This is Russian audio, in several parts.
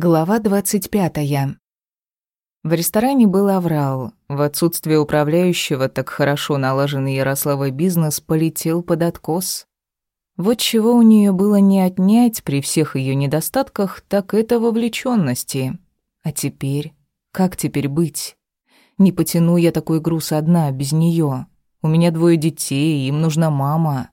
Глава 25. В ресторане был аврал. В отсутствие управляющего так хорошо налаженный Ярославой бизнес полетел под откос. Вот чего у нее было не отнять при всех ее недостатках, так это вовлеченности. А теперь? Как теперь быть? Не потяну я такой груз одна, без нее. У меня двое детей, им нужна мама.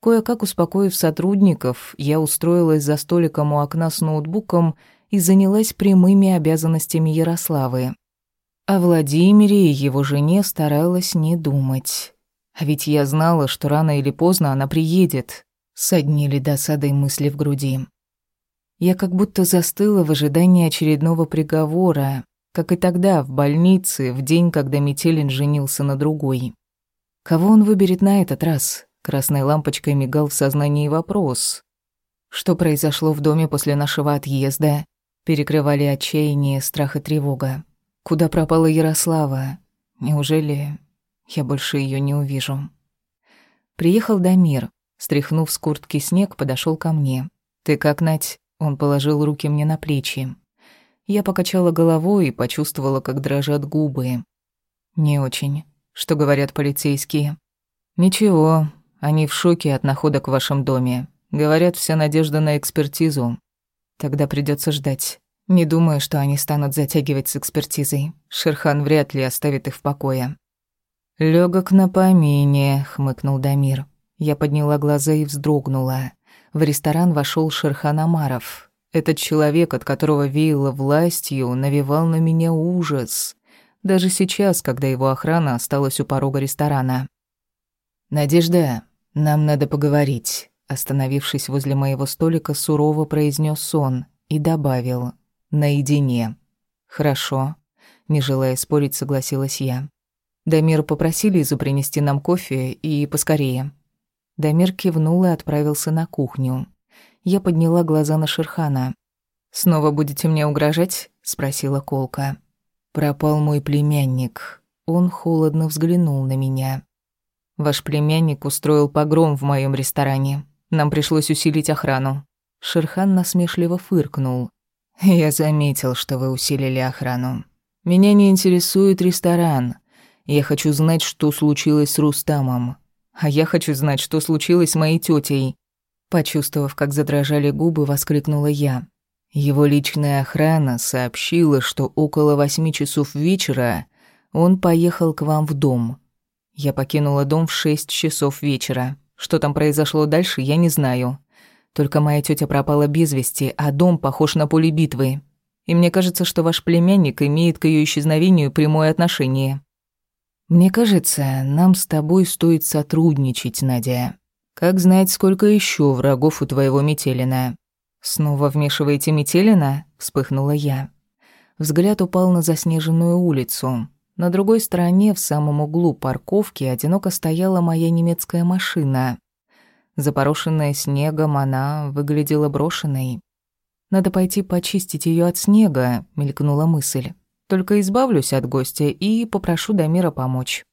Кое-как успокоив сотрудников, я устроилась за столиком у окна с ноутбуком и занялась прямыми обязанностями Ярославы. О Владимире и его жене старалась не думать. А ведь я знала, что рано или поздно она приедет. Соднили досадой мысли в груди. Я как будто застыла в ожидании очередного приговора, как и тогда, в больнице, в день, когда Метелин женился на другой. Кого он выберет на этот раз? Красной лампочкой мигал в сознании вопрос. Что произошло в доме после нашего отъезда? Перекрывали отчаяние, страх и тревога. Куда пропала Ярослава? Неужели я больше ее не увижу? Приехал Дамир. Стряхнув с куртки снег, подошел ко мне. «Ты как, Нать?» Он положил руки мне на плечи. Я покачала головой и почувствовала, как дрожат губы. «Не очень. Что говорят полицейские?» «Ничего, они в шоке от находок в вашем доме. Говорят, вся надежда на экспертизу. Тогда придется ждать. Не думаю, что они станут затягивать с экспертизой. Шерхан вряд ли оставит их в покое. Лёгок на помине, хмыкнул Дамир. Я подняла глаза и вздрогнула. В ресторан вошел Шерхан Амаров. Этот человек, от которого веяло властью, навевал на меня ужас. Даже сейчас, когда его охрана осталась у порога ресторана. «Надежда, нам надо поговорить», — остановившись возле моего столика, сурово произнес он и добавил «наедине». «Хорошо», — не желая спорить, согласилась я. Дамир попросили Изу принести нам кофе и поскорее. Дамир кивнул и отправился на кухню. Я подняла глаза на Шерхана. «Снова будете мне угрожать?» — спросила Колка. «Пропал мой племянник». Он холодно взглянул на меня. Ваш племянник устроил погром в моем ресторане. Нам пришлось усилить охрану». Шерхан насмешливо фыркнул. «Я заметил, что вы усилили охрану. Меня не интересует ресторан. Я хочу знать, что случилось с Рустамом. А я хочу знать, что случилось с моей тетей. Почувствовав, как задрожали губы, воскликнула я. Его личная охрана сообщила, что около восьми часов вечера он поехал к вам в дом. Я покинула дом в шесть часов вечера. Что там произошло дальше, я не знаю. Только моя тетя пропала без вести, а дом похож на поле битвы. И мне кажется, что ваш племянник имеет к ее исчезновению прямое отношение. Мне кажется, нам с тобой стоит сотрудничать, Надя. Как знать, сколько еще врагов у твоего Метелина? Снова вмешиваете Метелина? Вспыхнула я. Взгляд упал на заснеженную улицу. На другой стороне, в самом углу парковки, одиноко стояла моя немецкая машина. Запорошенная снегом, она выглядела брошенной. «Надо пойти почистить ее от снега», — мелькнула мысль. «Только избавлюсь от гостя и попрошу Дамира помочь».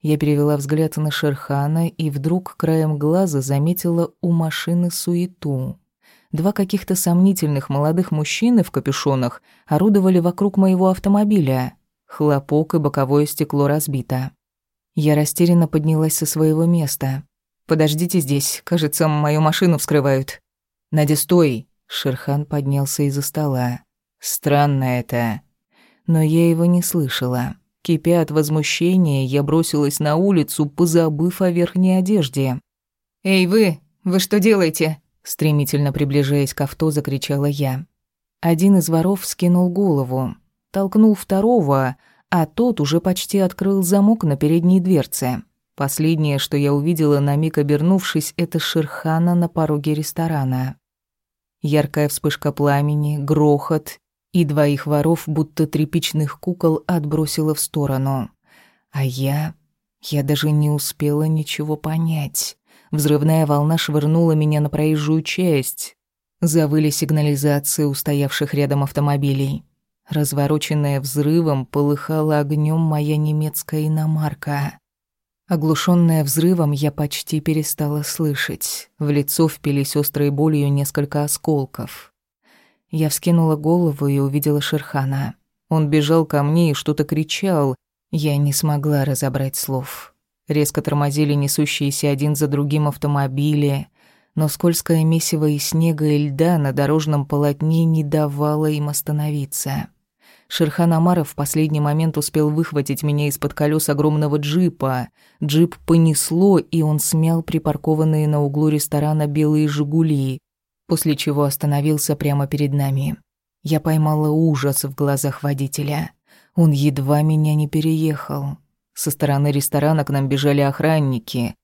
Я перевела взгляд на Шерхана и вдруг краем глаза заметила у машины суету. Два каких-то сомнительных молодых мужчины в капюшонах орудовали вокруг моего автомобиля. Хлопок и боковое стекло разбито. Я растерянно поднялась со своего места. «Подождите здесь, кажется, мою машину вскрывают». «Надя, стой!» Шерхан поднялся из-за стола. «Странно это». Но я его не слышала. Кипя от возмущения, я бросилась на улицу, позабыв о верхней одежде. «Эй, вы! Вы что делаете?» Стремительно приближаясь к авто, закричала я. Один из воров скинул голову толкнул второго, а тот уже почти открыл замок на передней дверце. Последнее, что я увидела на миг обернувшись, это Шерхана на пороге ресторана. Яркая вспышка пламени, грохот, и двоих воров, будто тряпичных кукол, отбросила в сторону. А я... я даже не успела ничего понять. Взрывная волна швырнула меня на проезжую часть. Завыли сигнализации устоявших рядом автомобилей. Развороченная взрывом, полыхала огнем моя немецкая иномарка. Оглушенная взрывом, я почти перестала слышать. В лицо впились острой болью несколько осколков. Я вскинула голову и увидела Шерхана. Он бежал ко мне и что-то кричал. Я не смогла разобрать слов. Резко тормозили несущиеся один за другим автомобили, но скользкое месиво из снега и льда на дорожном полотне не давало им остановиться. Шерхан Амаров в последний момент успел выхватить меня из-под колес огромного джипа. Джип понесло, и он смял припаркованные на углу ресторана белые «Жигули», после чего остановился прямо перед нами. Я поймала ужас в глазах водителя. Он едва меня не переехал. Со стороны ресторана к нам бежали охранники.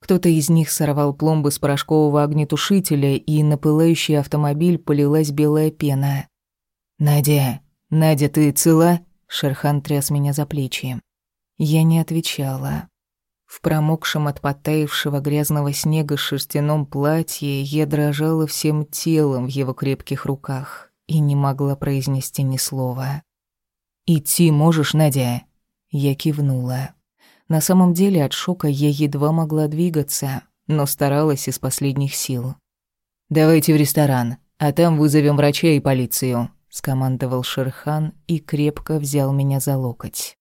Кто-то из них сорвал пломбы с порошкового огнетушителя, и на пылающий автомобиль полилась белая пена. «Надя, «Надя, ты цела?» Шерхан тряс меня за плечи. Я не отвечала. В промокшем от потаившего грязного снега шерстяном платье я дрожала всем телом в его крепких руках и не могла произнести ни слова. «Идти можешь, Надя?» Я кивнула. На самом деле от шока я едва могла двигаться, но старалась из последних сил. «Давайте в ресторан, а там вызовем врача и полицию», скомандовал Шерхан и крепко взял меня за локоть.